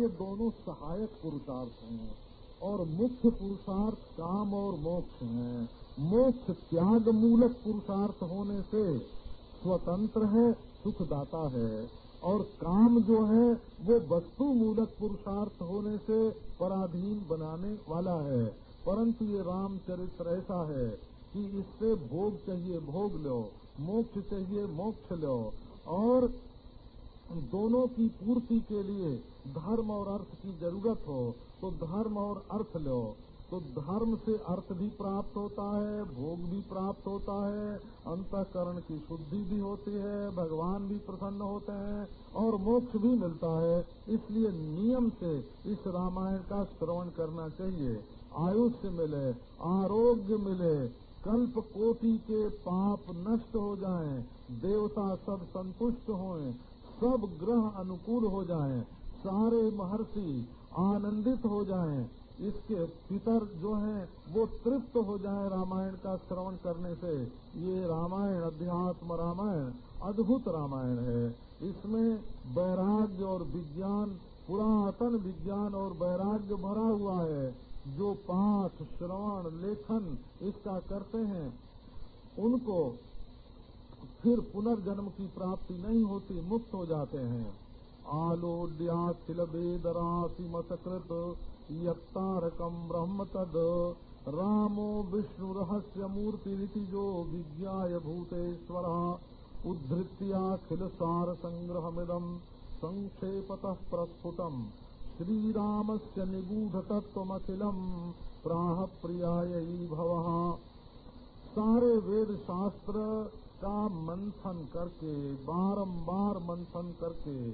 ये दोनों सहायक पुरुषार्थ हैं और मुख्य पुरुषार्थ काम और मोक्ष हैं। मोक्ष त्याग मूलक पुरुषार्थ होने से स्वतंत्र है, सुखदाता है। और काम जो है, वो वस्तु मूलक पुरुषार्थ होने से पराधीन बनाने वाला है। परंतु ये रामचरित्र ऐसा है कि इससे भोग चाहिए, भोग लो, मोक्ष चाहिए, मोक्ष लो। और दोनों की पूर्ति के लिए धर्म और अर्थ की ज़रूरत हो तो धर्म और अर्थ लो। तो धर्म से अर्थ भी प्राप्त होता है भोग भी प्राप्त होता है अंतकरण की शुद्धि भी होती है भगवान भी प्रसन्न होते हैं और मोक्ष भी मिलता है। इसलिए नियम से इस रामायण का श्रवण करना चाहिए। आयुष्य मिले आरोग्य मिले कल्प कोटि के पाप नष्ट हो जाएँ, देवता सब संतुष्ट होएँ, सब ग्रह अनुकूल हो जाएँ, सारे महर्षि आनंदित हो जाएँ, इसके पितर जो हैं वो तृप्त हो जाए रामायण का श्रवण करने से। ये रामायण अध्यात्म रामायण अद्भुत रामायण है। इसमें वैराग्य और विज्ञान पुरातन विज्ञान और वैराग्य भरा हुआ है। जो पाठ श्रवण लेखन इसका करते हैं उनको फिर पुनर्जन्म की प्राप्ति नहीं होती, मुक्त हो जाते हैं। आलोड्याखिल वेद राशि मसकृत यत्तारकम ब्रह्म तद। रामो विष्णु रहस्य मूर्ति जो विज्ञाय भूतेश्वर। उद्धृत्याखिल सार संग्रह संग्रहमिदम संक्षेपतः प्रस्फुटम श्रीराम से निगूढ़ तत्वमखिलम प्राह प्रियाय भव। सारे वेद शास्त्र का मंथन करके, बारंबार मंथन करके,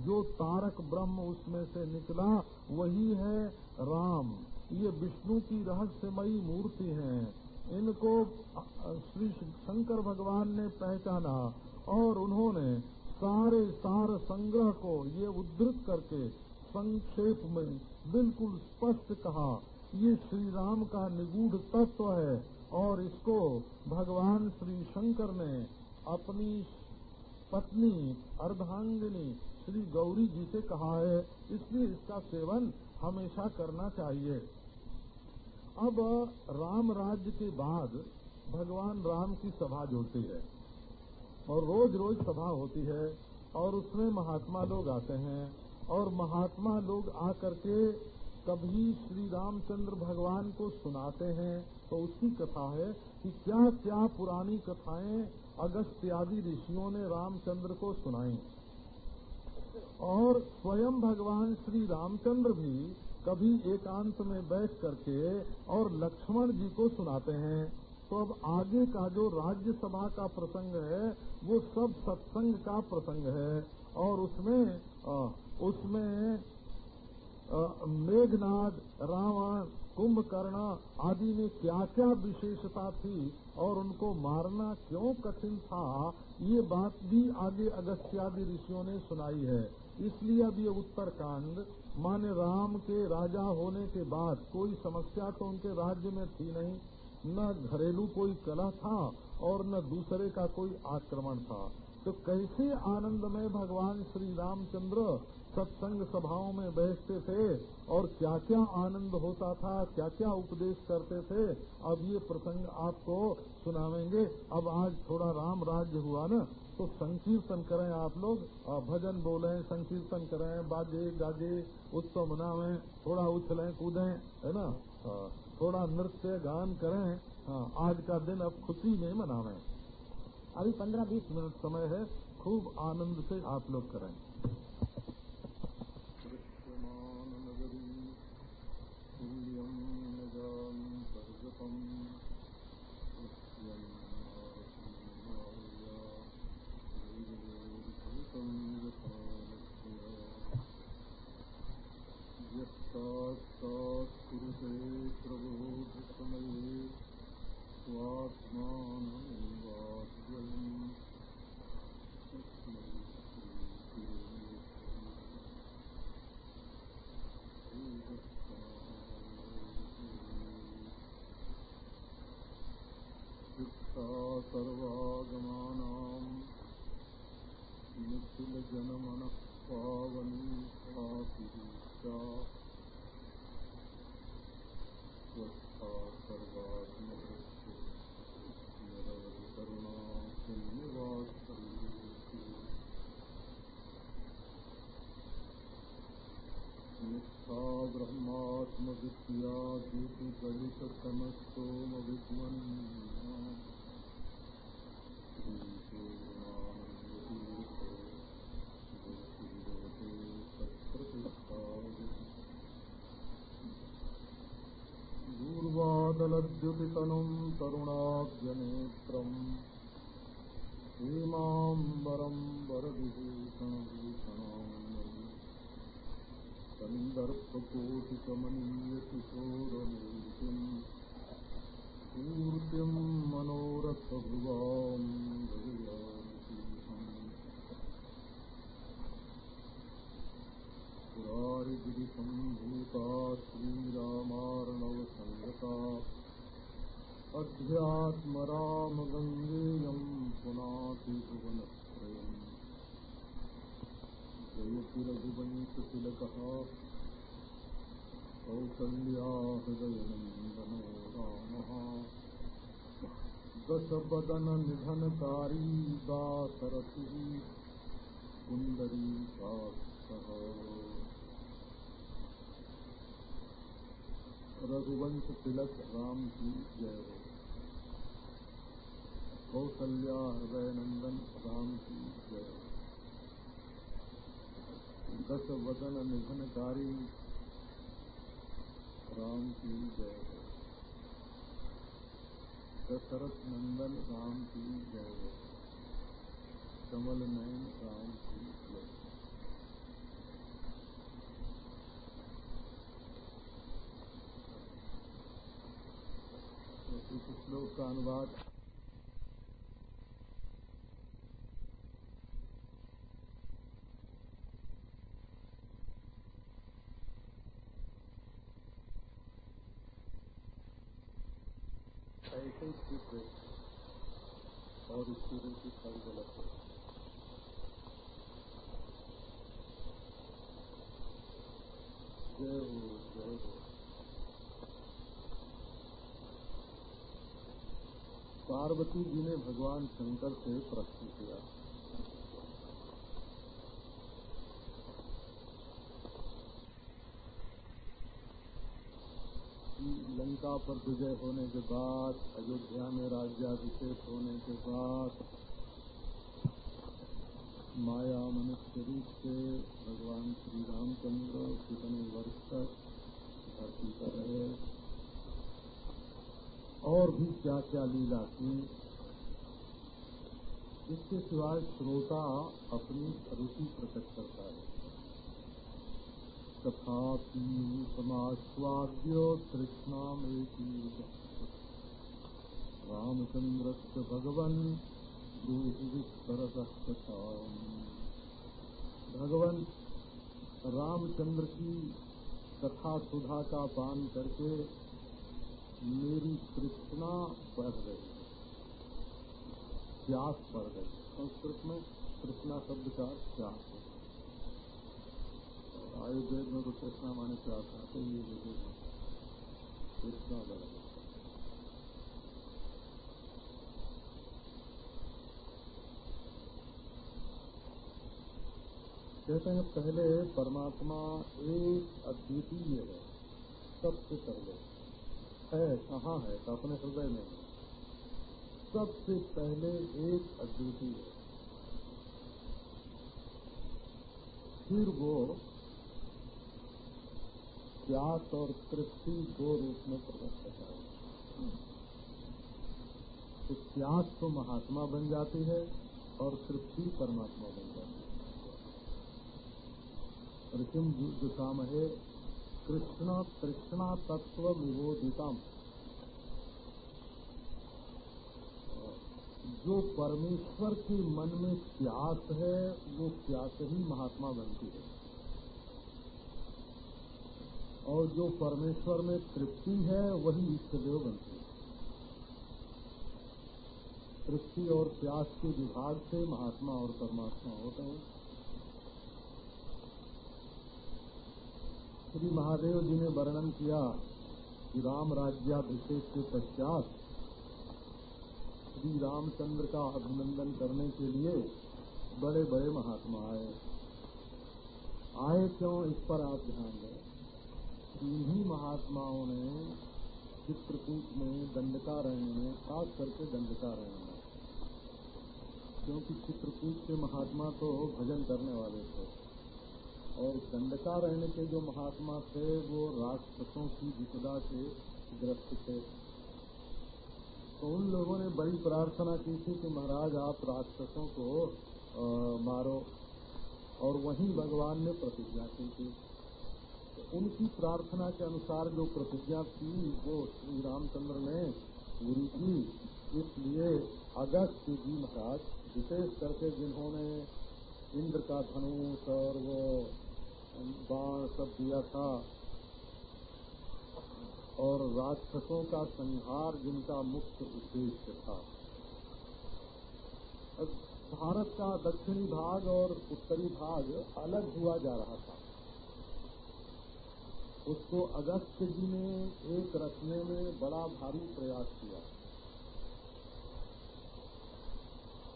जो तारक ब्रह्म उसमें से निकला, वही है राम। ये विष्णु की रहस्यमयी मूर्ति है। इनको श्री शंकर भगवान ने पहचाना और उन्होंने सारे सार संग्रह को ये उद्धृत करके संक्षेप में बिल्कुल स्पष्ट कहा। ये श्री राम का निगूढ़ तत्व है। और इसको भगवान श्री शंकर ने अपनी पत्नी अर्धांगिनी श्री गौरी जी से कहा है, इसलिए इसका सेवन हमेशा करना चाहिए। अब राम राज्य के बाद भगवान राम की सभा जुड़ती है और रोज रोज सभा होती है और उसमें महात्मा लोग आते हैं और महात्मा लोग आकर के कभी श्री रामचंद्र भगवान को सुनाते हैं तो उसकी कथा है कि क्या क्या पुरानी कथाएँ अगस्त्य आदि ऋषियों ने रामचंद्र को सुनाई। और स्वयं भगवान श्री रामचंद्र भी कभी एकांत में बैठ करके और लक्ष्मण जी को सुनाते हैं। तो अब आगे का जो राज्यसभा का प्रसंग है वो सब सत्संग का प्रसंग है। और उसमें आ, उसमें मेघनाद रावण कुंभकर्ण आदि में क्या क्या विशेषता थी और उनको मारना क्यों कठिन था, ये बात भी आगे अगस्त्यादि ऋषियों ने सुनाई है। इसलिए अब ये उत्तरकांड, माने राम के राजा होने के बाद कोई समस्या तो उनके राज्य में थी नहीं, न घरेलू कोई कला था और न दूसरे का कोई आक्रमण था। तो कैसे आनंद में भगवान श्री रामचंद्र सत्संग सभाओं में बैठते थे और क्या क्या आनंद होता था क्या क्या उपदेश करते थे अब ये प्रसंग आपको सुनावेंगे। अब आज थोड़ा राम राज्य हुआ ना तो संकीर्तन करें आप लोग। भजन बोले संकीर्तन करें बाजे गाजे उत्सव मनावें थोड़ा उछलें कूदें है ना? थोड़ा नृत्य गान करें। हाँ, आज का दिन अब खुशी में मनावें। अभी पंद्रह बीस मिनट समय है खूब आनंद से आप लोग करें। तथा सर्वागमानाम् निखिलजनमनः पावनी सा स्वस्था सर्वात्मभक्ति निरवधिकरुणा निष्ठा दूर्वादलद्युतितनुम् तरुणाभ्यनेत्रम् हेमाम्बरम् वरविभूषणभूषणाम् कन्दर्पकोटिकमनीयकिशोरमूर्तिम् मूर्तिम् मनोरथभुवाम् पुरारिगिरिसम्भूता श्रीरामार्णवसङ्गता अध्यात्मरामगङ्गेयम् पुनाति भुवनत्रयम् जयति रघुवंशतिलकः दशवदननिधनकारी दासरथिः रघुवंश तिलक राम की जय हो। कौसल्या हृदय नंदन राम की जय। दस वदन निधनकारी राम की जय। दशरथ नंदन राम की जय। कमल नयन राम की जय। श्लोक का अनुवाद ही ठीक है और रुचि कोई गलत है जय जय पार्वती जी ने भगवान शंकर से प्रश्न किया। लंका पर विजय होने के बाद, अयोध्या में राज्याभिषेक होने के बाद, माया मनुष्य रूप से भगवान श्री रामचंद्र कितने वर्ष तक धरती पर रहे। और भी क्या क्या लीला की इसके सिवाय श्रोता अपनी रुचि प्रकट करता है। तथापि समास्वाद्य तृष्णामेति रामचंद्र भगवन विस्तरतः भगवन रामचंद्र की कथा सुधा का पान करके मेरी तृष्णा बढ़ गई। प्यास बढ़ गई। संस्कृत में तृष्णा शब्द का प्यास आयुर्वेद में तो कृष्णा माने प्यास आते ही ये कृष्णा बढ़ गई कहते हैं, पहले परमात्मा एक अद्वितीय है, सबसे पहले। है, कहाँ है? तो अपने हृदय में। है सबसे पहले एक अद्वितीय है। फिर वो प्यास और तृप्ति दो रूप में प्रकट है। तो प्यास तो महात्मा बन जाती है और तृप्ति परमात्मा बन जाती है। ऋषिम दुषामहे कृष्ण तृष्णा तत्व विबोधितम जो परमेश्वर के मन में प्यास है, वो प्यास ही महात्मा बनती है। और जो परमेश्वर में तृप्ति है, वही इष्टदेव बनते हैं। तृप्ति और प्यास के विभाग से महात्मा और परमात्मा होते हैं। श्री महादेव जी ने वर्णन किया कि राम राज्याभिषेक के पश्चात श्री रामचंद्र का अभिनंदन करने के लिए बड़े बड़े महात्मा आए। आए क्यों? इस पर आप ध्यान दें। तीन ही महात्माओं ने चित्रकूट में दंडकारण्य में खास करके दंडकारण्य में क्योंकि चित्रकूट के महात्मा तो भजन करने वाले थे। और दंडकारण्य के जो महात्मा थे वो राक्षसों की विपदा से ग्रस्त थे। तो उन लोगों ने बड़ी प्रार्थना की थी कि महाराज आप राक्षसों को आ, मारो। और वहीं भगवान ने प्रतिज्ञा की थी। उनकी प्रार्थना के अनुसार जो प्रतिज्ञा थी वो श्री रामचंद्र ने पूरी की। इसलिए अगस्त जी महाराज, विशेष करके जिन्होंने इंद्र का धनुष और वो बाण सब दिया था और राक्षसों का संहार जिनका मुख्य उद्देश्य था। भारत का दक्षिणी भाग और उत्तरी भाग अलग हुआ जा रहा था। उसको अगस्त जी ने एक रखने में बड़ा भारी प्रयास किया।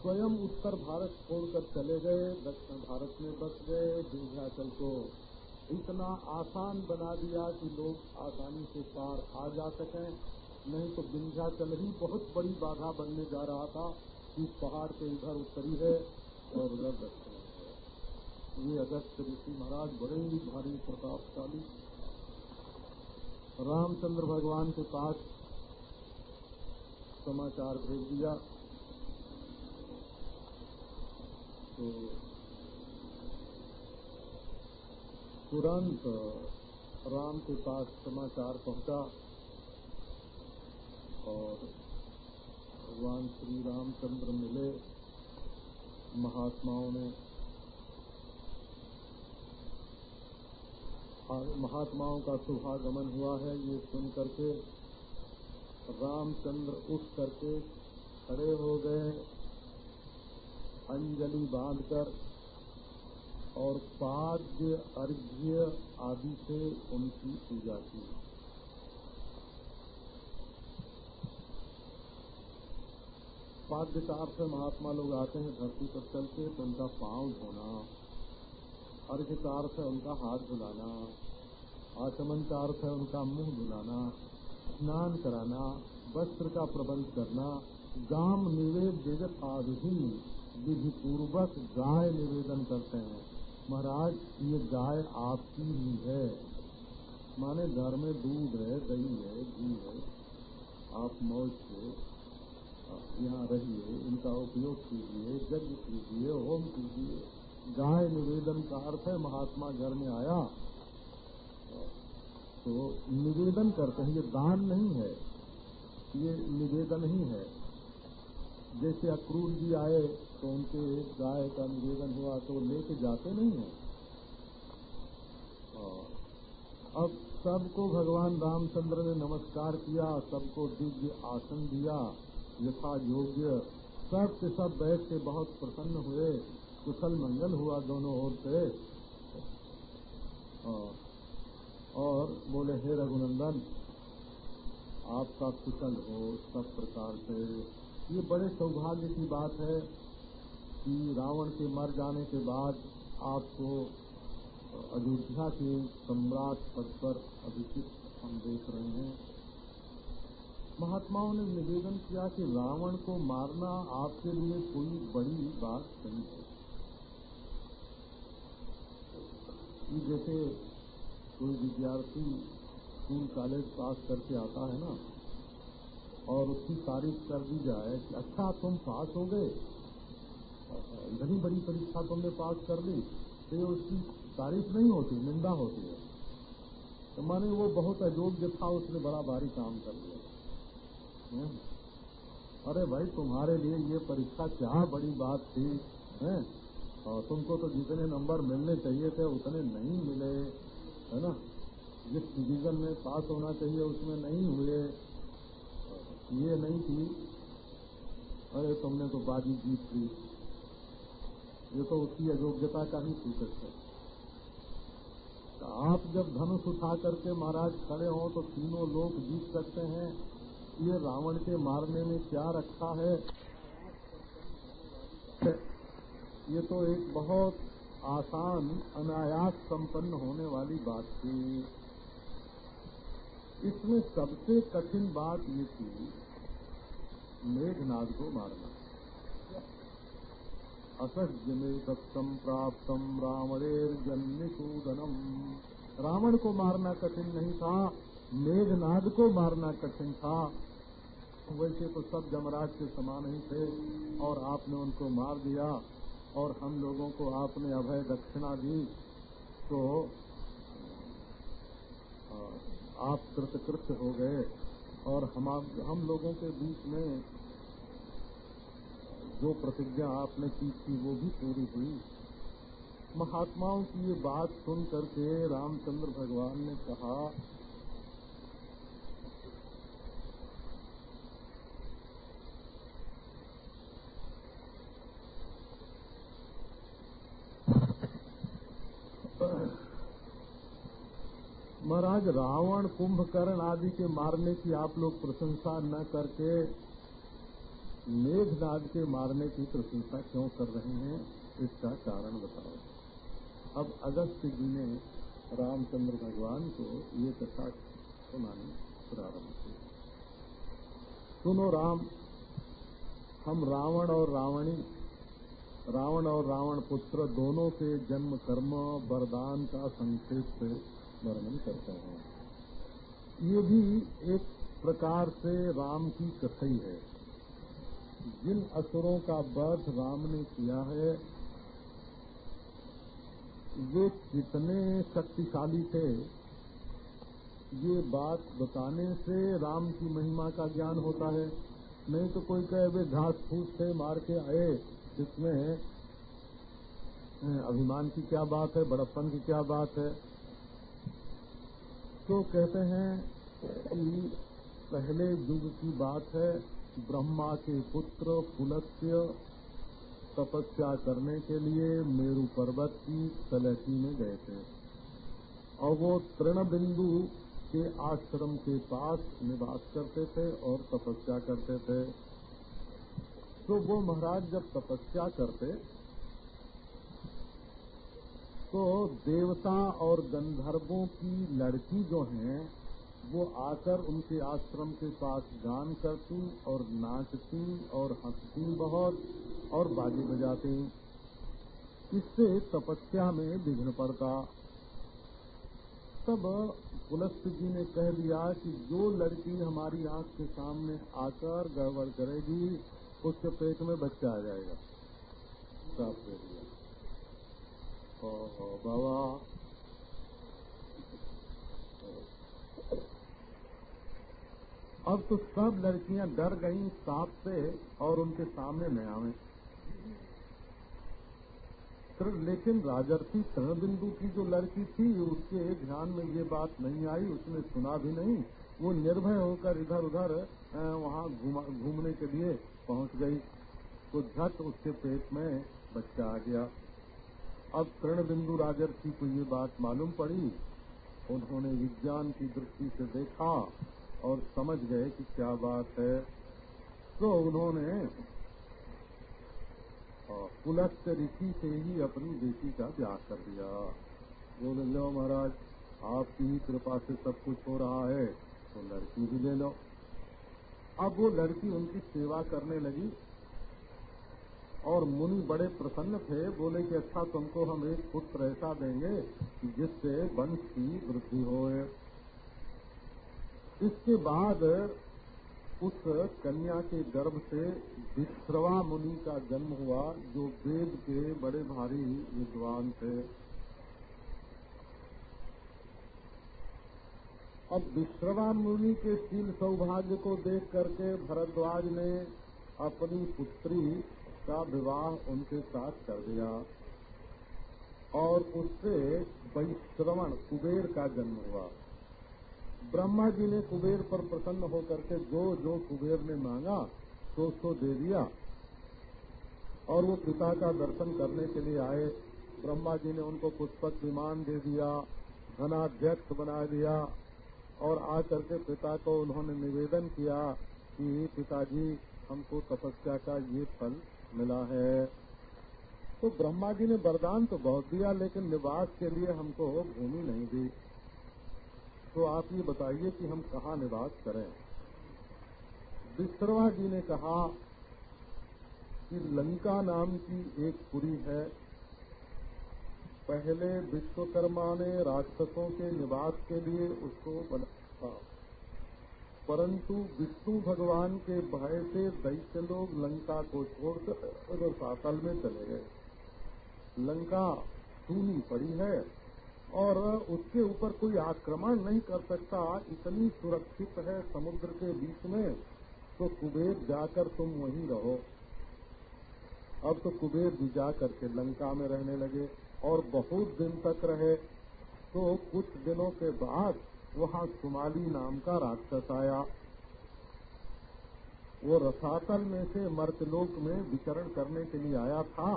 स्वयं उत्तर भारत छोड़कर चले गए, दक्षिण भारत में बस गए विंध्याचल को इतना आसान बना दिया कि लोग आसानी से पार आ जा सकें। नहीं तो विंध्याचल ही बहुत बड़ी बाधा बनने जा रहा था इस पहाड़ के इधर उत्तरी है और उधर दक्षिण है। ये अगस्त ऋषि महाराज बड़े ही भारी प्रतापशाली रामचंद्र भगवान के पास समाचार भेज दिया। तो तुरंत राम के पास समाचार पहुँचा और भगवान श्री रामचंद्र मिले। महात्माओं ने महात्माओं का शुभागमन हुआ है, ये सुन करके, रामचंद्र उठ करके खड़े हो गए, अंजलि बांधकर और पाद्य अर्घ्य आदि से उनकी पूजा की। पाद्य का अर्थ महात्मा लोग आते हैं धरती पर चलते तो उनका पाँव धोना। अर्घ का अर्थ है उनका हाथ धुलाना आचमन का अर्थ है उनका मुँह धुलाना, स्नान कराना, वस्त्र का प्रबंध करना, गाम निवेद जगत आदि विधि पूर्वक गाय निवेदन करते हैं। महाराज, ये गाय आपकी ही है। माने घर में दूध है, दही है, घी है, आप मौज से यहाँ रहिए इनका उपयोग कीजिए, यज्ञ कीजिए, होम कीजिए। गाय निवेदन का अर्थ है महात्मा घर में आया तो निवेदन करते हैं, ये दान नहीं है, ये निवेदन ही है। जैसे अक्रूर जी आए तो उनके गाय का निवेदन हुआ तो लेके जाते नहीं है। अब सबको भगवान रामचंद्र ने नमस्कार किया, सबको दिव्य आसन दिया यथा योग्य सब के सब बैठ के बहुत प्रसन्न हुए। कुशल मंगल हुआ दोनों ओर से। और बोले, हे रघुनंदन, आपका कुशल हो सब प्रकार से। ये बड़े सौभाग्य की बात है कि रावण के मर जाने के बाद आपको अयोध्या के सम्राट पद पर अभिषिक्त हम देख रहे हैं। महात्माओं ने निवेदन किया कि रावण को मारना आपके लिए कोई बड़ी बात नहीं है। जैसे कोई विद्यार्थी स्कूल, कॉलेज पास करके आता है ना, और उसकी तारीफ़ कर दी जाए कि अच्छा तुम पास हो गए। इतनी बड़ी परीक्षा तुमने पास कर ली तो उसकी तारीफ़ नहीं होती, निंदा होती है। तो माने वो बहुत अयोग्य था, उसने बड़ा भारी काम कर लिया अरे भाई, तुम्हारे लिए ये परीक्षा क्या बड़ी बात थी, हैं? और तुमको तो जितने नंबर मिलने चाहिए थे, उतने नहीं मिले, है ना? जिस डिवीज़न में पास होना चाहिए, उसमें नहीं हुए। ये नहीं थी। अरे, तुमने तो बाजी जीत ली। ये तो उसकी अयोग्यता का ही सूचक है। आप जब धनुष उठा करके महाराज खड़े हों तो तीनों लोग जीत सकते हैं। ये रावण के मारने में क्या रखा है? ये तो एक बहुत आसान, अनायास संपन्न होने वाली बात थी। इसमें सबसे कठिन बात ये थी, मेघनाद को मारना। असह्य में दत्तम प्राप्तम रावणेर जन्मिसूदनम रावण को मारना कठिन नहीं था, मेघनाद को मारना कठिन था। वैसे तो सब जमराज के समान ही थे और आपने उनको मार दिया। और हम लोगों को आपने अभय दक्षिणा दी तो आप कृतकृत्य हो गए। और हम हम लोगों के बीच में जो प्रतिज्ञा आपने की थी, वो भी पूरी हुई। महात्माओं की ये बात सुन करके रामचंद्र भगवान ने कहा महाराज, रावण, कुंभकर्ण आदि के मारने की आप लोग प्रशंसा न करके मेघनाद के मारने की प्रशंसा क्यों कर रहे हैं? इसका कारण बताओ। अब अगस्त जी ने रामचंद्र भगवान को ये कथा सुनानी प्रारंभ की। सुनो राम, हम रावण और रावणी, रावण और रावण पुत्र दोनों के जन्म कर्म, वरदान का संक्षेप वर्णन करते हैं। ये भी एक प्रकार से राम की कथई है। जिन असुरों का वध राम ने किया है, वे कितने शक्तिशाली थे, ये बात बताने से राम की महिमा का ज्ञान होता है। नहीं तो कोई कहे, वे घास फूस से मार के आए। इसमें अभिमान की क्या बात है, बड़प्पन की क्या बात है? तो कहते हैं कि पहले युग की बात है, ब्रह्मा के पुत्र पुलस्य तपस्या करने के लिए मेरु पर्वत की तलहटी में गए थे। और वो तृण बिंदु के आश्रम के पास निवास करते थे और तपस्या करते थे। तो वो महाराज जब तपस्या करते तो देवता और गंधर्वों की लड़की जो है, वो आकर उनके आश्रम के पास गान करती और नाचती और हंसती बहुत और बाजी बजाती। इससे तपस्या में विघ्न पड़ता। तब पुलस्त जी ने कह दिया कि जो लड़की हमारी आँख के सामने आकर गड़बड़ करेगी, उसके पेट में बच्चा आ जाएगा। साफ़ दे दिया। अब तो सब लड़कियाँ डर गईं सांप से और उनके सामने न आवे लेकिन राजर्षि बिंदु की जो लड़की थी, उसके ध्यान में ये बात नहीं आई, उसने सुना भी नहीं। वो निर्भय होकर इधर उधर वहाँ घूमने के लिए पहुँच गई। तो झट उसके पेट में बच्चा आ गया। अब तृण बिंदु राजर्षि को ये बात मालूम पड़ी। उन्होंने विज्ञान की दृष्टि से देखा और समझ गए कि क्या बात है। तो उन्होंने पुलस्त ऋषि से ही अपनी बेटी का ब्याह कर दिया। बोले लो महाराज, आपकी ही कृपा से सब कुछ हो रहा है तो लड़की भी ले लो। अब वो लड़की उनकी सेवा करने लगी। और मुनि बड़े प्रसन्न थे, बोले कि अच्छा तुमको हम एक पुत्र ऐसा देंगे जिससे वंश की वृद्धि हो इसके बाद उस कन्या के गर्भ से विश्रवा मुनि का जन्म हुआ, जो वेद के बड़े भारी विद्वान थे। अब विश्रवा मुनि के शील सौभाग्य को देख करके भरद्वाज ने अपनी पुत्री का विवाह उनके साथ कर दिया और उससे वैश्रवण कुबेर का जन्म हुआ। ब्रह्मा जी ने कुबेर पर प्रसन्न होकर के जो जो कुबेर ने मांगा तो उसको दे दिया। और वो पिता का दर्शन करने के लिए आए। ब्रह्मा जी ने उनको पुष्पक विमान दे दिया, धनाध्यक्ष बना दिया और आकर के पिता को उन्होंने निवेदन किया कि पिताजी, हमको तपस्या का ये फल मिला है। तो ब्रह्मा जी ने वरदान तो बहुत दिया, लेकिन निवास के लिए हमको भूमि नहीं दी। तो आप ये बताइए कि हम कहाँ निवास करें? विश्रवा जी ने कहा कि लंका नाम की एक पुरी है। पहले विश्वकर्मा ने राक्षसों के निवास के लिए उसको बनाया परंतु विष्णु भगवान के भय से दैत्य लोग लंका को छोड़कर सातल में चले गए। लंका सूनी पड़ी है और उसके ऊपर कोई आक्रमण नहीं कर सकता। इतनी सुरक्षित है समुद्र के बीच में तो कुबेर जाकर तुम वहीं रहो। अब तो कुबेर भी जाकर के लंका में रहने लगे और बहुत दिन तक रहे। तो कुछ दिनों के बाद वहाँ सुमाली नाम का राक्षस आया। वो रसातल में से मर्तलोक में विचरण करने के लिए आया था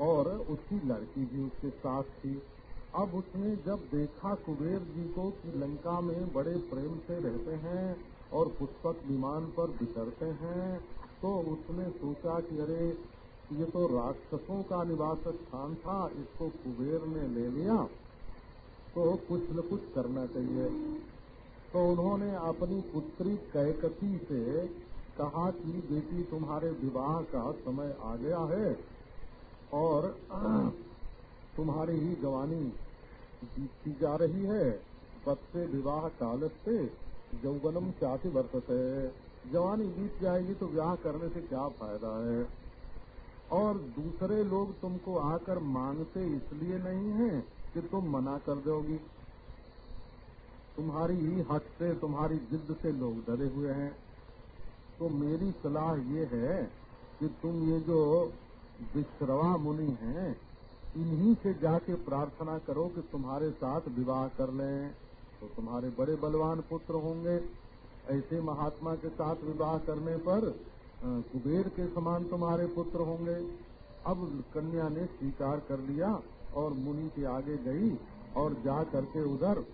और उसकी लड़की भी उसके साथ थी। अब उसने जब देखा कुबेर जी को कि लंका में बड़े प्रेम से रहते हैं और पुष्पक विमान पर बिचरते हैं तो उसने सोचा कि अरे, ये तो राक्षसों का निवास स्थान था, इसको कुबेर ने ले लिया। तो कुछ न कुछ करना चाहिए। तो उन्होंने अपनी पुत्री कैकसी से कहा कि, बेटी, तुम्हारे विवाह का समय आ गया है और तुम्हारी ही जवानी जीती जा रही है। बच्चे विवाह काल से यौवनम चाति वर्तते। जवानी बीत जाएगी तो विवाह करने से क्या फ़ायदा है? और दूसरे लोग तुमको आकर मांगते इसलिए नहीं है कि तुम मना कर दोगी। तुम्हारी ही हट से, तुम्हारी जिद से लोग डरे हुए हैं। तो मेरी सलाह ये है कि तुम ये जो विश्रवा मुनि हैं, इन्हीं से जाके प्रार्थना करो कि तुम्हारे साथ विवाह कर लें। तो तुम्हारे बड़े बलवान पुत्र होंगे। ऐसे महात्मा के साथ विवाह करने पर कुबेर के समान तुम्हारे पुत्र होंगे। अब कन्या ने स्वीकार कर लिया। और मुनि के आगे गई और जा करके उधर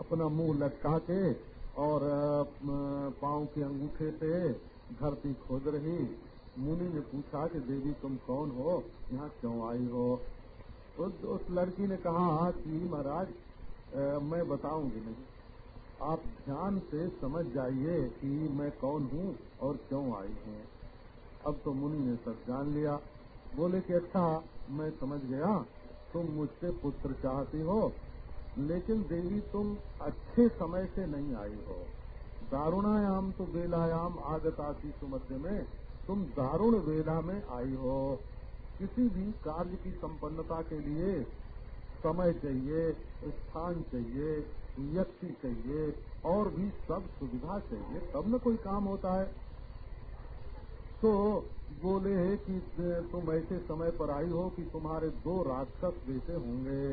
अपना मुँह लटका के और पाँव के अंगूठे से धरती खोद रही। मुनि ने पूछा कि देवी तुम कौन हो? यहाँ क्यों आई हो? उस, उस लड़की ने कहा कि महाराज मैं बताऊँगी नहीं। आप ध्यान से समझ जाइए कि मैं कौन हूँ और क्यों आई हूँ। अब तो मुनि ने सब जान लिया बोले कि अच्छा मैं समझ गया, तुम मुझसे पुत्र चाहती हो, लेकिन देवी तुम अच्छे समय से नहीं आई हो। दारुणायाम तो बेलायाम आगतासी सुमध्य में, तुम दारुण वेला में आई हो। किसी भी कार्य की संपन्नता के लिए समय चाहिए, स्थान चाहिए, व्यक्ति चाहिए, और भी सब सुविधा चाहिए, तब न कोई काम होता है। तो बोले है कि तुम ऐसे समय पर आई हो कि तुम्हारे दो राक्षस जैसे होंगे।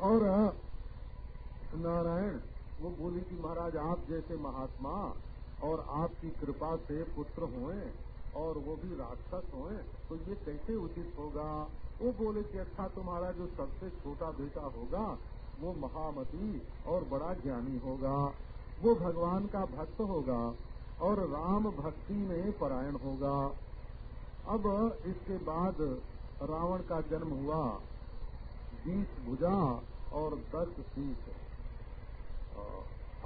और नारायण, वो बोली कि महाराज, आप जैसे महात्मा और आपकी कृपा से पुत्र हुए और वो भी राक्षस हुए तो ये कैसे उचित होगा? वो बोले कि अच्छा तुम्हारा जो सबसे छोटा बेटा होगा, वो महामती और बड़ा ज्ञानी होगा। वो भगवान का भक्त होगा। और राम भक्ति में परायण होगा। अब इसके बाद रावण का जन्म हुआ। बीस भुजा और दस शीश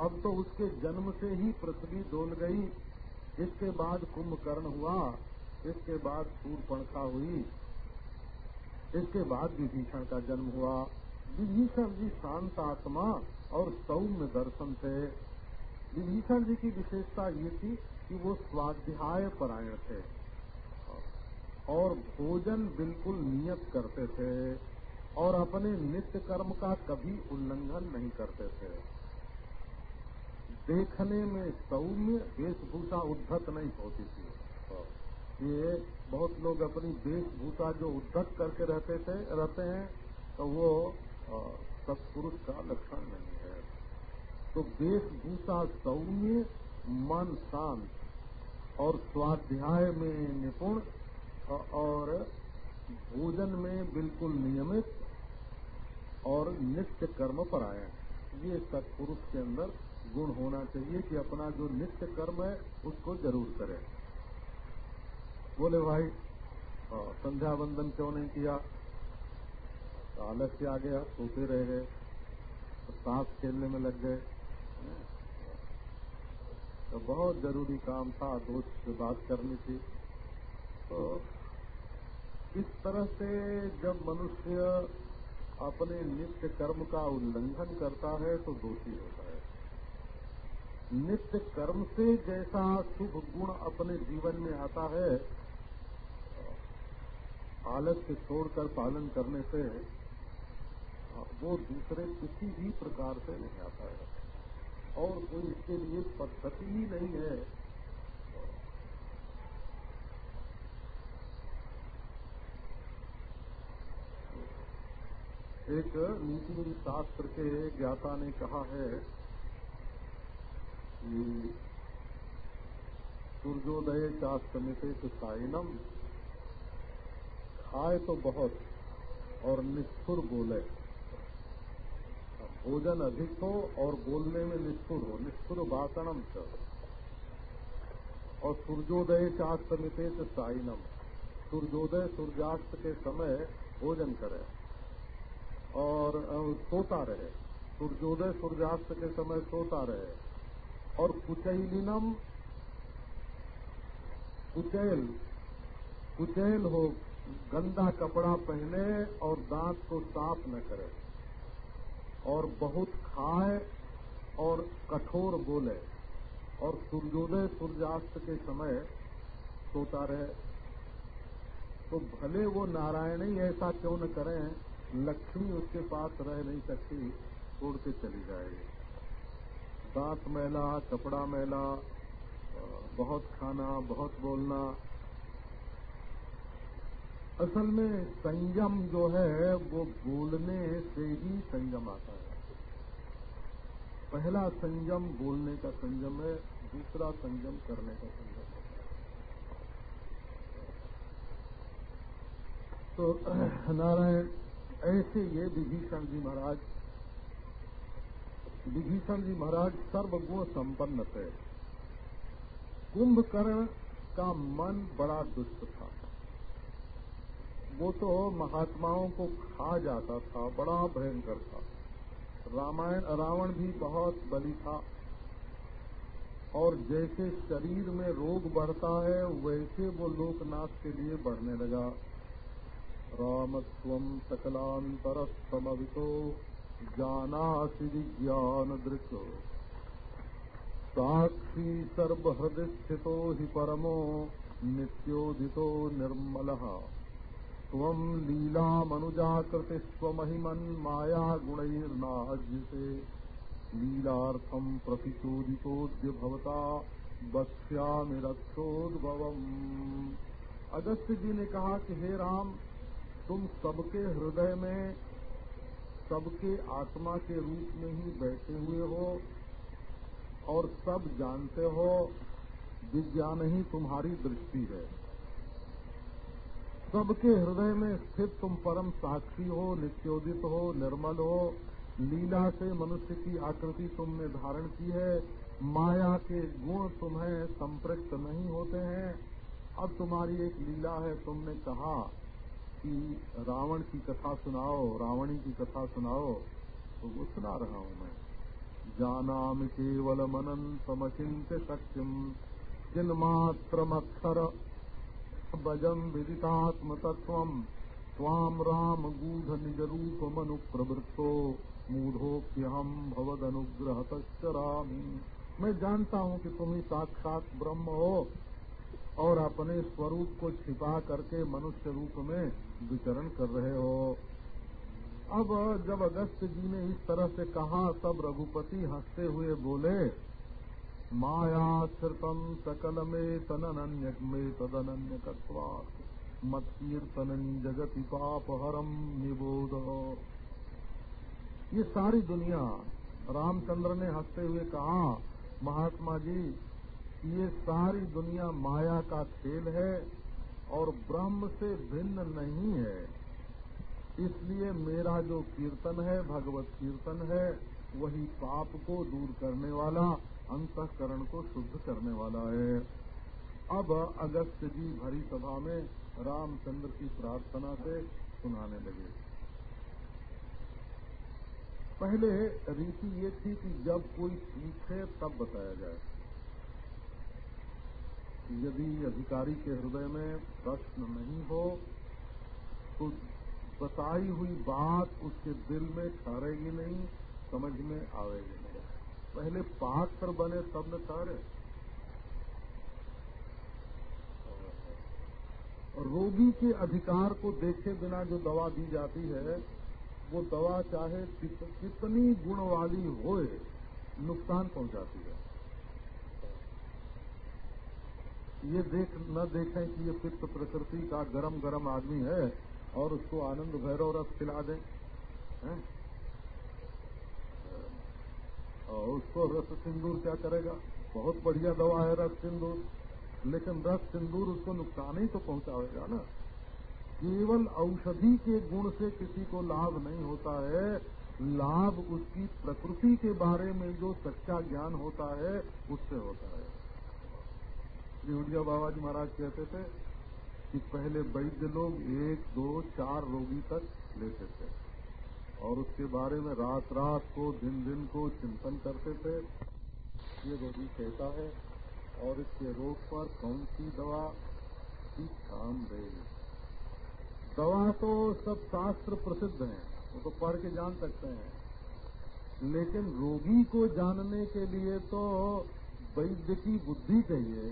अब तो उसके जन्म से ही पृथ्वी डोल गई। इसके बाद कुंभकर्ण हुआ। इसके बाद सूरपणखा हुई। इसके बाद विभीषण का जन्म हुआ। विभीषण जी शांत आत्मा और सौम्य दर्शन थे। विभीषण जी की विशेषता ये थी कि वो स्वाध्याय परायण थे। और भोजन बिल्कुल नियत करते थे और अपने नित्य कर्म का कभी उल्लंघन नहीं करते थे। देखने में सौम्य वेशभूषा उद्धत नहीं होती थी। ये बहुत लोग अपनी वेशभूषा जो उद्धत करके रहते थे, रहते हैं तो वो सत्पुरुष का लक्षण नहीं। है तो वेशभूषा सौम्य, मन शांत और स्वाध्याय में निपुण और भोजन में बिल्कुल नियमित और नित्य कर्म पर परायण ये सत्पुरुष के अंदर गुण होना चाहिए कि अपना जो नित्य कर्म है, उसको ज़रूर करें। बोले भाई संध्या वंदन क्यों नहीं किया? आलस्य आ गया, सोते रह गए सांस खेलने में लग गए। तो बहुत ज़रूरी काम था, दोस्त से बात करनी थी। तो इस तरह से जब मनुष्य अपने नित्य कर्म का उल्लंघन करता है तो दोषी होता है। नित्य कर्म से जैसा शुभ गुण अपने जीवन में आता है आलस्य छोड़कर पालन करने से, वो दूसरे किसी भी प्रकार से नहीं आता है। और कोई इसके लिए पद्धति ही नहीं है। एक नीति शास्त्र के ज्ञाता ने कहा है कि सूर्योदय चास्तमित साइनम खाए तो बहुत और निष्ठुर बोले। भोजन अधिक हो और बोलने में निष्ठुर हो। निष्ठुर भाषणम च। और सूर्योदय चास्तमित साइनम सूर्योदय सूर्यास्त के समय भोजन करे और सोता रहे। सूर्योदय सूर्यास्त के समय सोता रहे। और कुचैलिनम, कुचैल कुचैल हो, गंदा कपड़ा पहने और दांत को साफ़ न करे। और बहुत खाए और कठोर बोले। और सूर्योदय सूर्यास्त के समय सोता रहे। तो भले वो नारायण ही ऐसा क्यों न करें, लक्ष्मी उसके पास रह नहीं सकती, छोड़ के चली जाएगी। दांत मैला, कपड़ा मैला बहुत खाना, बहुत बोलना असल में संयम जो है, वो बोलने से ही संयम आता है। पहला संयम बोलने का संयम है, दूसरा संयम करने का संयम है। तो नारायण, ऐसे ये विभीषण जी महाराज, विभीषण जी महाराज सर्वगुण संपन्न थे। कुंभकर्ण का मन बड़ा दुष्ट था। वो तो महात्माओं को खा जाता था, बड़ा भयंकर था। रामायण, रावण भी बहुत बली था। और जैसे शरीर में रोग बढ़ता है, वैसे वो लोकनाथ के लिए बढ़ने लगा। राम स्वम सकलांतर समवितो जाना ज्ञान दृश्य साक्षी सर्वहृदय स्थितो ही परमो नित्योदितो निर्मल। स्वम लीला मनुजाकृति स्वमहिमन माया लीलार्थम प्रतिचोदितोद्य भवता बस्यामि रक्षोद्भवम अगस्त्य जी ने कहा कि हे राम, तुम सबके हृदय में, सबके आत्मा के रूप में ही बैठे हुए हो, और सब जानते हो, विज्ञान ही तुम्हारी दृष्टि है। सबके हृदय में स्थित तुम परम साक्षी हो, नित्योदित हो, निर्मल हो। लीला से मनुष्य की आकृति तुमने धारण की है। माया के गुण तुम्हें संपृक्त नहीं होते हैं। अब तुम्हारी एक लीला है, तुमने कहा कि रावण की कथा सुनाओ, रावणी की कथा सुनाओ तो वो सुना रहा हूँ मैं। जानाम केवल मनन समचिंत शक्तिम चिन्मात्रमक्षर भजम विदितात्मतत्व स्वाम राम गूढ़ निज रूप मनु प्रवृत्तो मूढ़ोप्यहम भवद अनुग्रह तरामी मैं जानता हूँ कि तुम ही साक्षात ब्रह्म हो और अपने स्वरूप को छिपा करके मनुष्य रूप में विचरण कर रहे हो। अब जब अगस्त जी ने इस तरह से कहा, तब रघुपति हँसते हुए बोले मायाश्रितम सकल में तनन्य में तदन्य मत कीर्तन जगति पापहरम निबोध। ये सारी दुनिया रामचंद्र ने हँसते हुए कहा, महात्मा जी, ये सारी दुनिया माया का खेल है और ब्रह्म से भिन्न नहीं है। इसलिए मेरा जो कीर्तन है, भगवत कीर्तन है, वही पाप को दूर करने वाला अंतकरण को शुद्ध करने वाला है। अब अगस्त जी भरी सभा में रामचंद्र की प्रार्थना से सुनाने लगे। पहले रीति ये थी कि जब कोई पूछे तब बताया जाए। यदि अधिकारी के हृदय में प्रश्न नहीं हो तो बताई हुई बात उसके दिल में ठहरेगी नहीं, समझ में आवेगी। पहले पात्र बने तब न ठहरे रोगी के अधिकार को देखे बिना जो दवा दी जाती है, वो दवा चाहे कितनी गुण वाली होए, नुकसान पहुंचाती है। ये देख, न देखें कि ये पित्त प्रकृति का गरम गरम आदमी है और उसको आनंद, भैरव रस खिला दें? और उसको रस सिंदूर क्या करेगा? बहुत बढ़िया दवा है रस सिंदूर। लेकिन रस सिंदूर उसको नुकसान ही तो पहुंचाएगा ना। केवल औषधि के गुण से किसी को लाभ नहीं होता है। लाभ उसकी प्रकृति के बारे में जो सच्चा ज्ञान होता है, उससे होता है। श्री बाबा जी महाराज कहते थे कि पहले वैद्य लोग एक, दो, चार रोगी तक लेते थे। और उसके बारे में रात रात को दिन दिन को चिंतन करते थे। ये रोगी कैसा है, और इसके रोग पर कौन सी दवा की काम देगी दवा तो सब शास्त्र प्रसिद्ध हैं, वो तो पढ़ के जान सकते हैं। लेकिन रोगी को जानने के लिए तो वैद्य की बुद्धि चाहिए,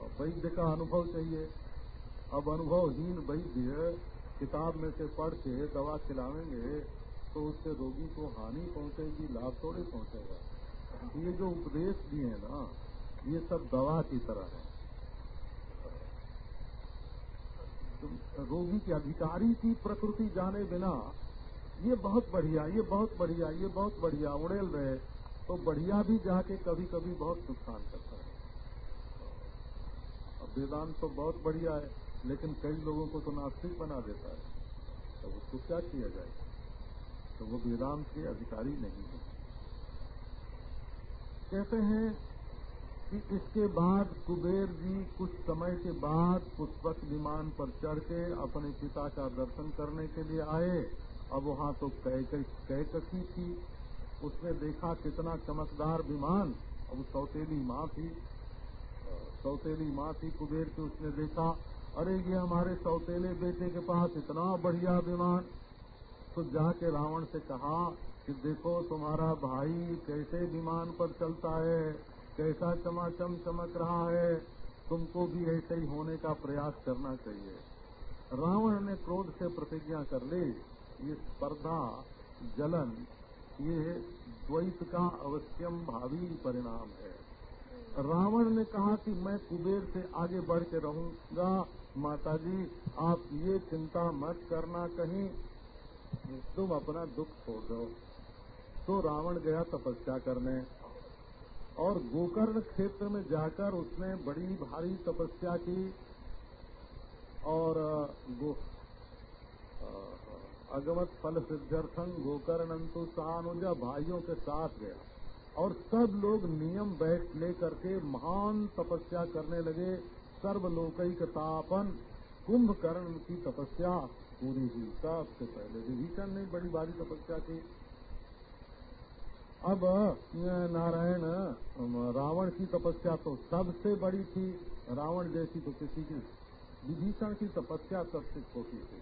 और वैद्य का अनुभव चाहिए। अब अनुभवहीन वैद्य किताब में से पढ़ के दवा खिलावेंगे तो उससे रोगी को हानि पहुंचेगी, लाभ थोड़ी पहुंचेगा। ये जो उपदेश दिए ना, ये सब दवा की तरह है। तो रोगी के अधिकारी की प्रकृति जाने बिना, ये बहुत बढ़िया, ये बहुत बढ़िया, ये बहुत बढ़िया, उड़ेल रहे तो बढ़िया भी जाके कभी कभी बहुत नुकसान करता है। अब वेदांत तो बहुत बढ़िया है, लेकिन कई लोगों को तो नास्तिक बना देता है। तो उसको क्या किया जाए? तो वो वेदांत के अधिकारी नहीं है। कहते हैं कि इसके बाद कुबेर जी कुछ समय के बाद पुष्पक विमान पर चढ़ के अपने पिता का दर्शन करने के लिए आए। अब वहाँ तो कैकसी थी, उसने देखा कितना चमकदार विमान। अब सौतेली माँ थी। सौतेली माँ थी कुबेर की, उसने देखा, अरे, ये हमारे सौतेले बेटे के पास इतना बढ़िया विमान तो जाके रावण से कहा कि देखो तुम्हारा भाई कैसे विमान पर चलता है, कैसा चमाचम चमक रहा है, तुमको भी ऐसे ही होने का प्रयास करना चाहिए। रावण ने क्रोध से प्रतिज्ञा कर ली, ये स्पर्धा, जलन, ये द्वैत का अवश्यम भावी परिणाम है। रावण ने कहा कि मैं कुबेर से आगे बढ़ के रहूँगा माता जी आप ये चिंता मत करना कहीं तुम अपना दुख छोड़ दो। तो रावण गया तपस्या करने और गोकर्ण क्षेत्र में जाकर उसने बड़ी भारी तपस्या की और गो अगमत फल सिद्ध्यर्थन गोकर्ण अंतु सानुजा भाइयों के साथ गया और सब लोग नियम बैठ लेकर के महान तपस्या करने लगे। सर्वलोकैक तापन कुंभकर्ण की तपस्या पूरी हुई सबसे पहले विभीषण ने बड़ी भारी तपस्या की। अब नारायण रावण की तपस्या तो सबसे बड़ी थी। रावण जैसी तो किसी की विभीषण की तपस्या सबसे छोटी थी।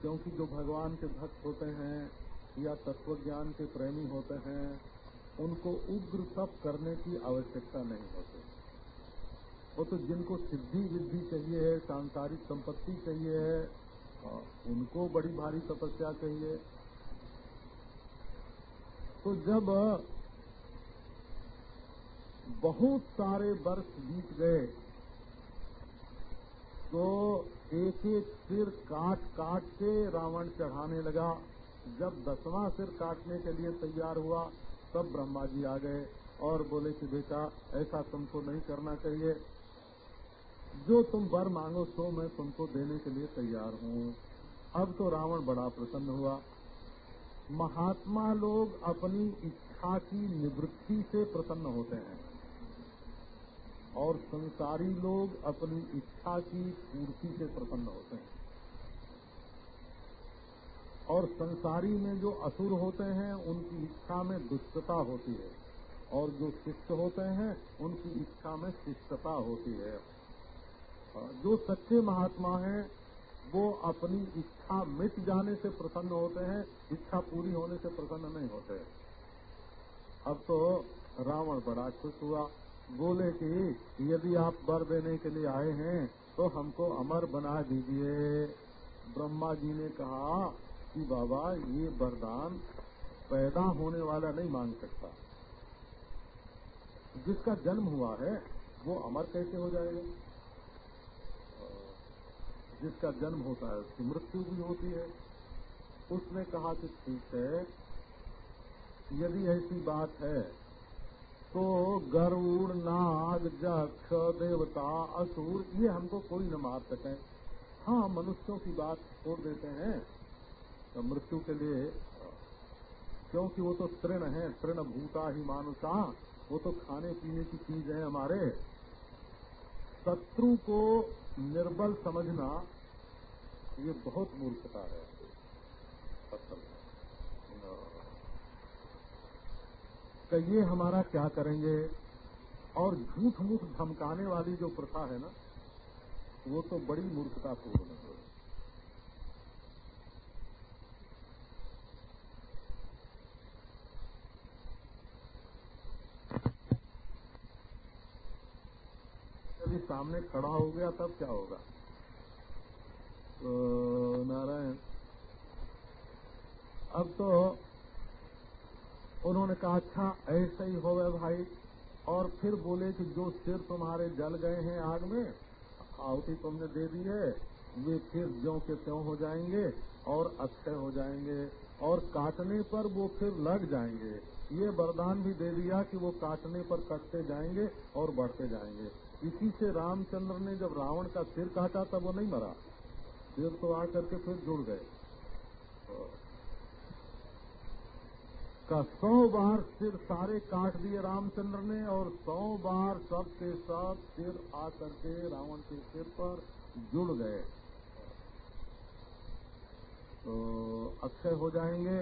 क्योंकि जो भगवान के भक्त होते हैं या तत्व ज्ञान के प्रेमी होते हैं, उनको उग्र तप करने की आवश्यकता नहीं होती। वो तो जिनको सिद्धि विद्धि चाहिए है, सांसारिक संपत्ति चाहिए है उनको बड़ी भारी तपस्या चाहिए। तो जब बहुत सारे वर्ष बीत गए तो एक एक सिर काट काट के रावण चढ़ाने लगा। जब दसवां सिर काटने के लिए तैयार हुआ, तब ब्रह्मा जी आ गए और बोले कि बेटा, ऐसा तुमको नहीं करना चाहिए। जो तुम वर मांगो, सो मैं तुमको देने के लिए तैयार हूँ। अब तो रावण बड़ा प्रसन्न हुआ। महात्मा लोग अपनी इच्छा की निवृत्ति से प्रसन्न होते हैं। और संसारी लोग अपनी इच्छा की पूर्ति से प्रसन्न होते हैं। और संसारी में जो असुर होते हैं, उनकी इच्छा में दुष्टता होती है। और जो शिष्ट होते हैं, उनकी इच्छा में शिष्टता होती है। जो सच्चे महात्मा हैं, वो अपनी इच्छा मिट जाने से प्रसन्न होते हैं, इच्छा पूरी होने से प्रसन्न नहीं होते। अब तो रावण बड़ा खुश हुआ, बोले कि यदि आप वर देने के लिए आए हैं तो हमको अमर बना दीजिए। ब्रह्मा जी ने कहा कि बाबा, ये वरदान पैदा होने वाला नहीं मांग सकता। जिसका जन्म हुआ है, वो अमर कैसे हो जाएगा? जिसका जन्म होता है, उसकी मृत्यु भी होती है। उसने कहा कि ठीक है, यदि ऐसी बात है तो गरुड़, नाग जक्ष देवता, असुर, ये हमको कोई न मार सके। हाँ मनुष्यों की बात छोड़ देते हैं तो मृत्यु के लिए, क्योंकि वो तो तृण है, तृण भूता ही मानुषा, वो तो खाने पीने की चीज़ है हमारे। शत्रु को निर्बल समझना ये बहुत मूर्खता है। तो ये हमारा क्या करेंगे? और झूठ मूठ धमकाने वाली जो प्रथा है ना, वो तो बड़ी मूर्खतापूर्ण है। यदि सामने खड़ा हो गया, तब क्या होगा? तो नारायण, अब तो उन्होंने कहा अच्छा ऐसा ही हो गए भाई। और फिर बोले कि, जो सिर तुम्हारे जल गए हैं आग में, आहुति तुमने दे दी है। वे फिर ज्यो के त्यों हो जाएँगे और अक्षय हो जाएँगे और काटने पर वो फिर लग जाएँगे। ये वरदान भी दे दिया कि वो काटने पर कटते जाएँगे और बढ़ते जाएँगे। इसी से रामचंद्र ने जब रावण का सिर काटा, तब वो नहीं मरा। सिर तो आकर के फिर जुड़ गए। का सौ बार सिर सारे काट दिए रामचंद्र ने और सौ बार सब के सब सिर आकर के रावण के सिर पर जुड़ गए। तो अक्षय हो जाएँगे।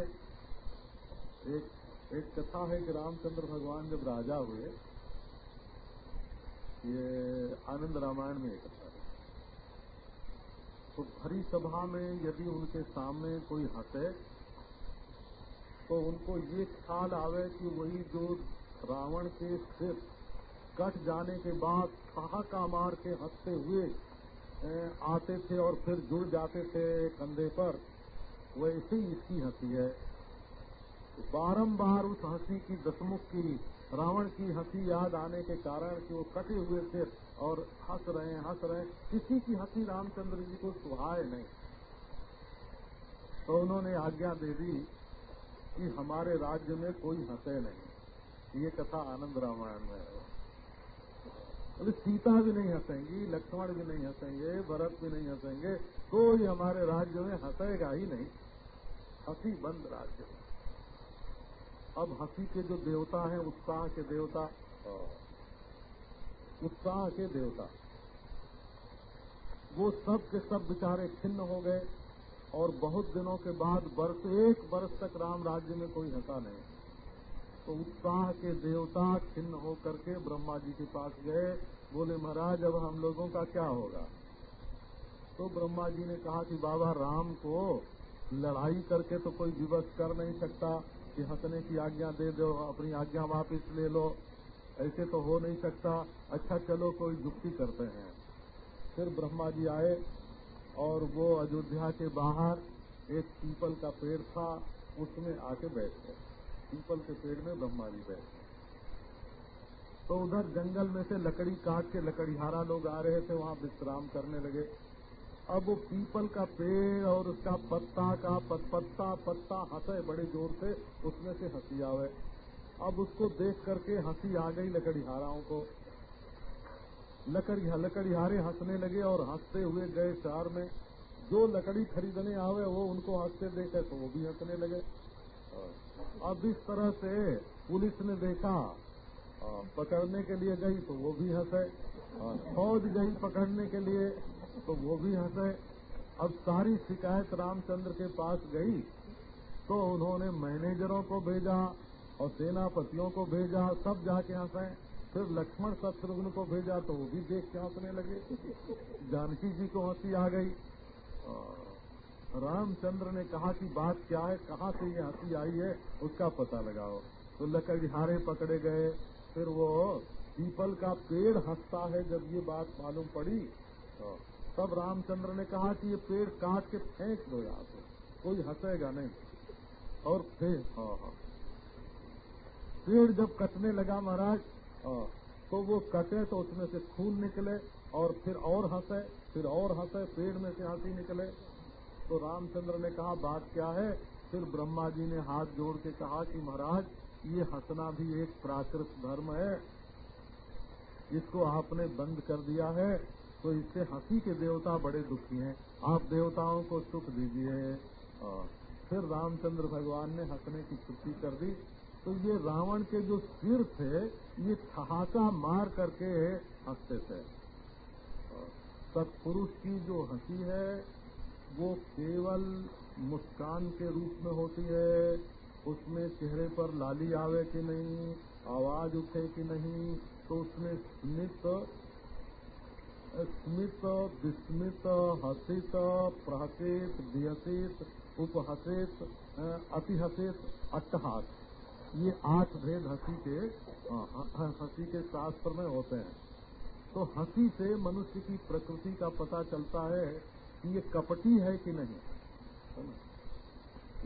एक एक कथा है कि रामचंद्र भगवान जब राजा हुए ये आनंद रामायण में एक कथा है। तो भरी सभा में यदि उनके सामने कोई हंसे तो उनको ये ख्याल आवे कि वही जो रावण के सिर कट जाने के बाद ठहाका मार के हँसते हुए आते थे और फिर जुड़ जाते थे कंधे पर, वैसे ही इसकी हँसी है। बारंबार उस हँसी की दसमुख की रावण की हँसी याद आने के कारण कि वो कटे हुए सिर और हंस रहे हैं हंस रहे हैं किसी की हँसी रामचंद्र जी को सुहाए नहीं। तो उन्होंने आज्ञा दे दी कि हमारे राज्य में कोई हंसे नहीं। ये कथा आनंद रामायण में है। अभी सीता भी नहीं हंसेंगी, लक्ष्मण भी नहीं हंसेंगे, भरत भी नहीं हंसेंगे, कोई हमारे राज्य में हंसेगा ही नहीं। हँसी बंद राज्य में। अब हँसी के जो देवता हैं, उत्साह के देवता, उत्साह के देवता, वो सब के सब बेचारे खिन्न हो गए और बहुत दिनों के बाद वर्ष एक वर्ष तक राम राज्य में कोई हंसा नहीं। तो उत्साह के देवता खिन्न होकर के ब्रह्मा जी के पास गए, बोले, महाराज, अब हम लोगों का क्या होगा? तो ब्रह्मा जी ने कहा कि, बाबा, राम को लड़ाई करके तो कोई विवश कर नहीं सकता कि हंसने की आज्ञा दे दो, अपनी आज्ञा वापिस ले लो। ऐसे तो हो नहीं सकता। अच्छा चलो, कोई जुक्ति करते हैं। फिर ब्रह्मा जी आए और वो अयोध्या के बाहर एक पीपल का पेड़ था। उसमें आके बैठ। गए पीपल के पेड़ में ब्रह्मा जी बैठ। गए तो उधर जंगल में से लकड़ी काट के लकड़ीहारा लोग आ रहे थे। वहाँ विश्राम करने लगे। अब वो पीपल का पेड़ और उसका पत्ता का पत, पत्ता पत्ता हंसे बड़े ज़ोर से उसमें से हँसी आवे। अब उसको देख करके हँसी आ गई लकड़ीहाराओं को। लकड़ी लकड़ीहारे हंसने लगे और हँसते हुए गए शहर में। जो लकड़ी खरीदने आवे वो उनको हँसते देखे तो वो भी हंसने लगे। अब इस तरह से पुलिस ने देखा पकड़ने के लिए गई तो वो भी हंसे। फौज गई पकड़ने के लिए। तो वो भी हंसे। अब सारी शिकायत रामचंद्र के पास गई तो उन्होंने मैनेजरों को भेजा और सेनापतियों को भेजा, सब जाके हंसे। फिर लक्ष्मण शत्रुघ्न को भेजा तो वो भी देख के हंसने लगे। जानकी जी को हँसी आ गई। रामचंद्र ने कहा कि बात क्या है, कहाँ से ये हँसी आई है, उसका पता लगाओ। तो लकड़हारे पकड़े गए। फिर वो पीपल का पेड़ हंसता है, जब ये बात मालूम पड़ी तो तब रामचंद्र ने कहा कि ये पेड़ काट के फेंक दो यहाँ से। कोई हंसेगा नहीं। और फिर हाँ हाँ। पेड़ जब कटने लगा महाराज हाँ, तो वो कटे तो उसमें से खून निकले और फिर और हंसे फिर और हंसे पेड़ में से हँसी निकले। तो रामचंद्र ने कहा बात क्या है? फिर ब्रह्मा जी ने हाथ जोड़ के कहा कि महाराज ये हंसना भी एक प्राकृत धर्म है। इसको आपने बंद कर दिया है। तो इससे हँसी के देवता बड़े दुखी हैं। आप देवताओं को सुख दीजिए। फिर रामचंद्र भगवान ने हंसने की छुट्टी कर दी। तो ये रावण के जो सिर थे, ये ठहाका मार करके हँसते थे। सत्पुरुष की जो हँसी है, वो केवल मुस्कान के रूप में होती है। उसमें चेहरे पर लाली आवे कि नहीं, आवाज़ उठे कि नहीं तो उसमें स्मित स्मित, विस्मित, हसित, प्रहसित, विहसित, उपहसित अतिहसित, अट्टहास। ये आठ भेद हँसी के हँसी के शास्त्र में होते हैं। तो हँसी से मनुष्य की प्रकृति का पता चलता है कि ये कपटी है कि नहीं।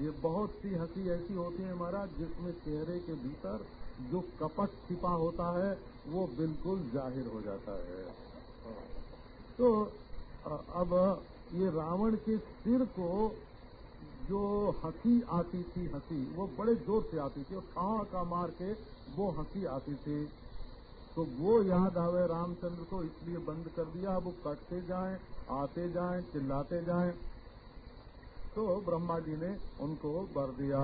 ये बहुत सी हँसी ऐसी होती है महाराज, जिसमें चेहरे के भीतर जो कपट छिपा होता है, वो बिल्कुल ज़ाहिर हो जाता है। तो अब ये रावण के सिर को जो हँसी आती थी, हँसी, वो बड़े ज़ोर से आती थी, और कहा का मार के वो हँसी आती थी। तो वो याद आवे रामचंद्र को, इसलिए बंद कर दिया वो कटते जाए, आते जाए, चिल्लाते जाए। तो ब्रह्मा जी ने उनको बर दिया।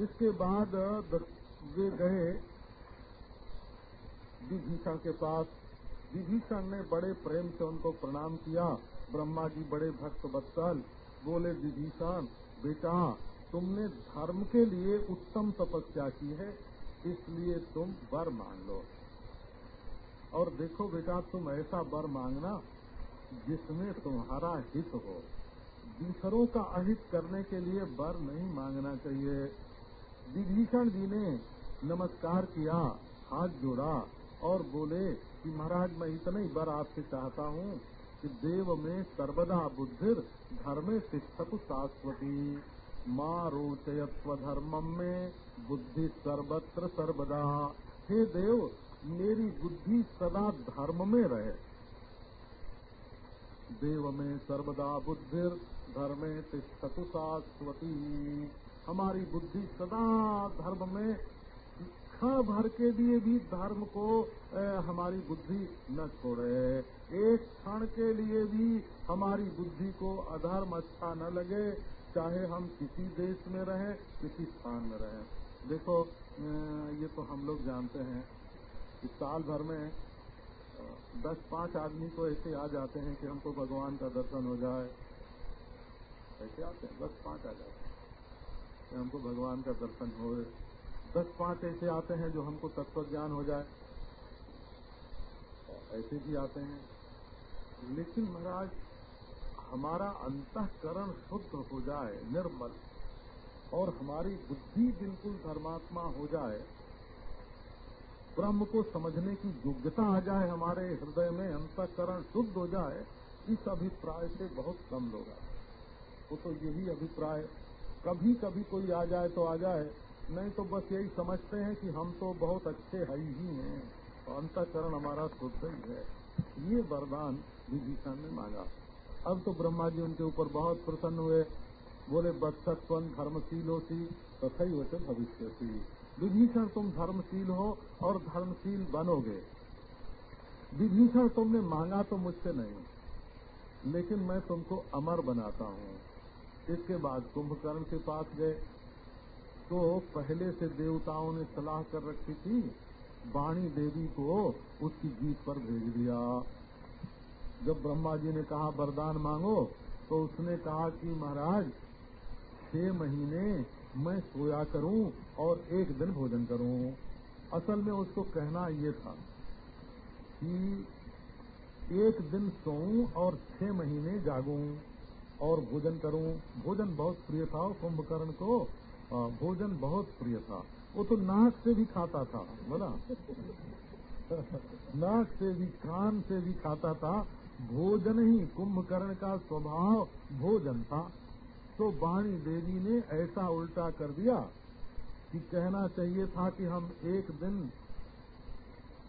इसके बाद वे गए विभीषण के पास। विभीषण ने बड़े प्रेम से उनको प्रणाम किया। ब्रह्मा जी बड़े भक्त बत्सल, बोले, विभीषण, बेटा, तुमने धर्म के लिए उत्तम तपस्या की है, इसलिए तुम वर मांग लो। और देखो बेटा, तुम ऐसा वर मांगना जिसमें तुम्हारा हित हो। दूसरों का अहित करने के लिए वर नहीं मांगना चाहिए। विभीषण जी ने नमस्कार किया, हाथ जोड़ा और बोले कि महाराज, मैं इतना ही वर आपसे चाहता हूँ कि देव में सर्वदा बुद्धिर, धर्मे तिष्ठतु शाश्वती। माँ रोचयत्व धर्मम में बुद्धि सर्वत्र सर्वदा। हे देव, मेरी बुद्धि सदा धर्म में रहे। देव में सर्वदा बुद्धिर, धर्मे तिष्ठतु शाश्वती। हमारी बुद्धि सदा धर्म में क्षण भर के लिए भी धर्म को हमारी बुद्धि न छोड़े। एक क्षण के लिए भी हमारी बुद्धि को अधर्म अच्छा न लगे, चाहे हम किसी देश में रहें, किसी स्थान में रहें। देखो ये तो हम लोग जानते हैं कि साल भर में दस पाँच आदमी तो ऐसे आ जाते हैं कि हमको भगवान का दर्शन हो जाए। ऐसे आते हैं, दस पाँच आ जाते हैं कि हमको भगवान का दर्शन हो। दस पाँच ऐसे आते हैं जो हमको तत्व ज्ञान हो जाए। ऐसे भी आते हैं। लेकिन महाराज, हमारा अंतकरण शुद्ध हो जाए, निर्मल, और हमारी बुद्धि बिल्कुल धर्मात्मा हो जाए, ब्रह्म को समझने की योग्यता आ जाए हमारे हृदय में, अंतकरण शुद्ध हो जाए, इस अभिप्राय से बहुत कम लोग आते वो तो यही अभिप्राय कभी कभी कोई आ जाए तो आ जाए नहीं तो बस यही समझते हैं कि हम तो बहुत अच्छे है ही हैं, और अंतकरण हमारा शुद्ध ही है। ये वरदान विभीषण ने मांगा। अब तो ब्रह्मा जी उनके ऊपर बहुत प्रसन्न हुए। बोले, बत्सत्वन धर्मशीलोसी तथई होते भविष्य थी विभीषण तुम धर्मशील हो और धर्मशील बनोगे। विभीषण तुमने मांगा तो मुझसे नहीं, लेकिन मैं तुमको अमर बनाता हूँ। इसके बाद कुंभकर्ण के पास गए। तो पहले से देवताओं ने सलाह कर रखी थी, वाणी देवी को उसकी जीत पर भेज दिया। जब ब्रह्मा जी ने कहा, वरदान मांगो तो उसने कहा कि महाराज, छह महीने मैं सोया करूँ और एक दिन भोजन करूँ। असल में उसको कहना ये था कि एक दिन सोऊं और छह महीने जागूं और भोजन करूँ। भोजन बहुत प्रिय था कुंभकर्ण को भोजन बहुत प्रिय था। वो तो नाक से भी खाता था, बोला। नाक से भी, कान से भी खाता था। भोजन ही कुंभकर्ण का स्वभाव भोजन था। तो वाणी देवी ने ऐसा उल्टा कर दिया कि कहना चाहिए था कि हम एक दिन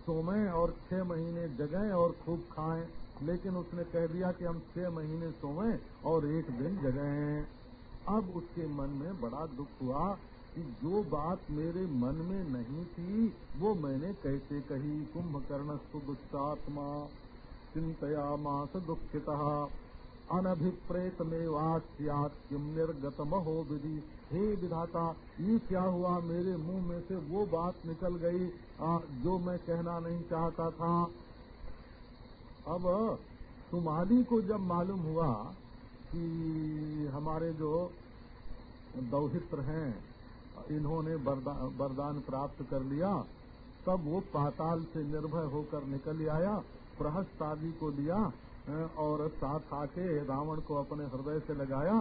सोमें और छह महीने जगें और खूब खाएँ, लेकिन उसने कह दिया कि हम छह महीने सोवें और एक दिन जगें। अब उसके मन में बड़ा दुख हुआ कि जो बात मेरे मन में नहीं थी वो मैंने कैसे कही? कुंभकर्ण सुदुष्टात्मा चिंतया मास दुखिता। अनभिप्रेत में वास्यात निर्गत महो विधि? हे विधाता ये क्या हुआ? मेरे मुँह में से वो बात निकल गई आ, जो मैं कहना नहीं चाहता था। अब सुमाली को जब मालूम हुआ कि हमारे जो दौहित्र हैं, इन्होंने वरदान प्राप्त कर लिया। तब वो पाताल से निर्भय होकर निकल आया, प्रहस्त आदि को लिया और साथ आके रावण को अपने हृदय से लगाया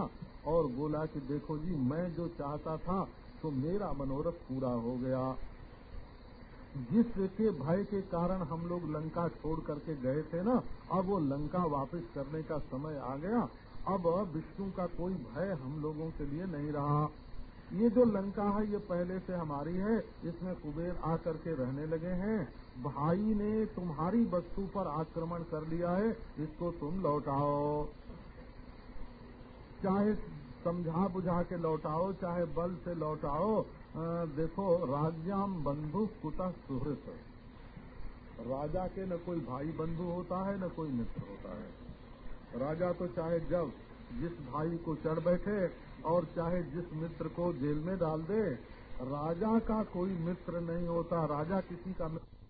और बोला कि देखो जी, मैं जो चाहता था तो मेरा मनोरथ पूरा हो गया। जिसके भय के कारण हम लोग लंका छोड़ करके गए थे ना, अब वो लंका वापस करने का समय आ गया। अब विष्णु का कोई भय हम लोगों के लिए नहीं रहा। ये जो लंका है, ये पहले से हमारी है, इसमें कुबेर आकर के रहने लगे हैं। भाई ने तुम्हारी वस्तु पर आक्रमण कर लिया है, इसको तुम लौटाओ। चाहे समझा बुझा के लौटाओ, चाहे बल से लौटाओ देखो राज्याम बंधु कुतः सुहृत राजा के न कोई भाई बंधु होता है, न कोई मित्र होता है। राजा तो चाहे जब जिस भाई को चढ़ बैठे और चाहे जिस मित्र को जेल में डाल दे, राजा का कोई मित्र नहीं होता, राजा किसी का मित्र